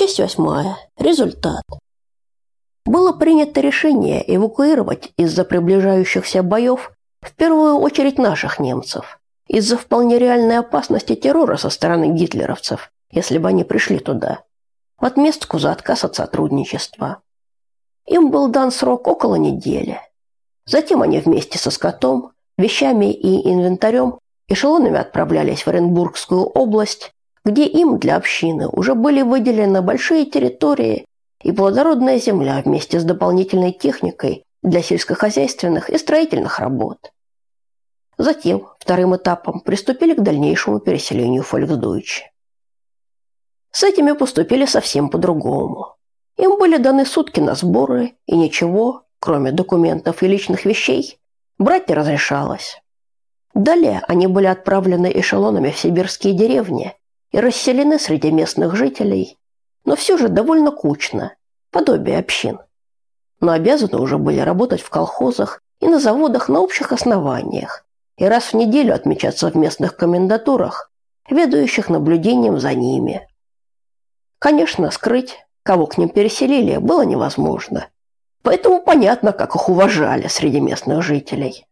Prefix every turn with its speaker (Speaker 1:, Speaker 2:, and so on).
Speaker 1: Часть восьмая. Результат. Было принято решение эвакуировать из-за приближающихся боев в первую очередь наших немцев, из-за вполне реальной опасности террора со стороны гитлеровцев, если бы они пришли туда, в отместку за отказ от сотрудничества. Им был дан срок около недели. Затем они вместе со скотом, вещами и инвентарем эшелонами отправлялись в Оренбургскую область, где им для общины уже были выделены большие территории и плодородная земля вместе с дополнительной техникой для сельскохозяйственных и строительных работ. Затем, вторым этапом, приступили к дальнейшему переселению Фольксдойче. С этими поступили совсем по-другому. Им были даны сутки на сборы, и ничего, кроме документов и личных вещей, брать не разрешалось. Далее они были отправлены эшелонами в сибирские деревни и расселены среди местных жителей, но все же довольно кучно, подобие общин. Но обязаны уже были работать в колхозах и на заводах на общих основаниях и раз в неделю отмечаться в местных комендатурах, ведающих наблюдением за ними. Конечно, скрыть, кого к ним переселили, было невозможно. Поэтому понятно, как их уважали среди местных жителей.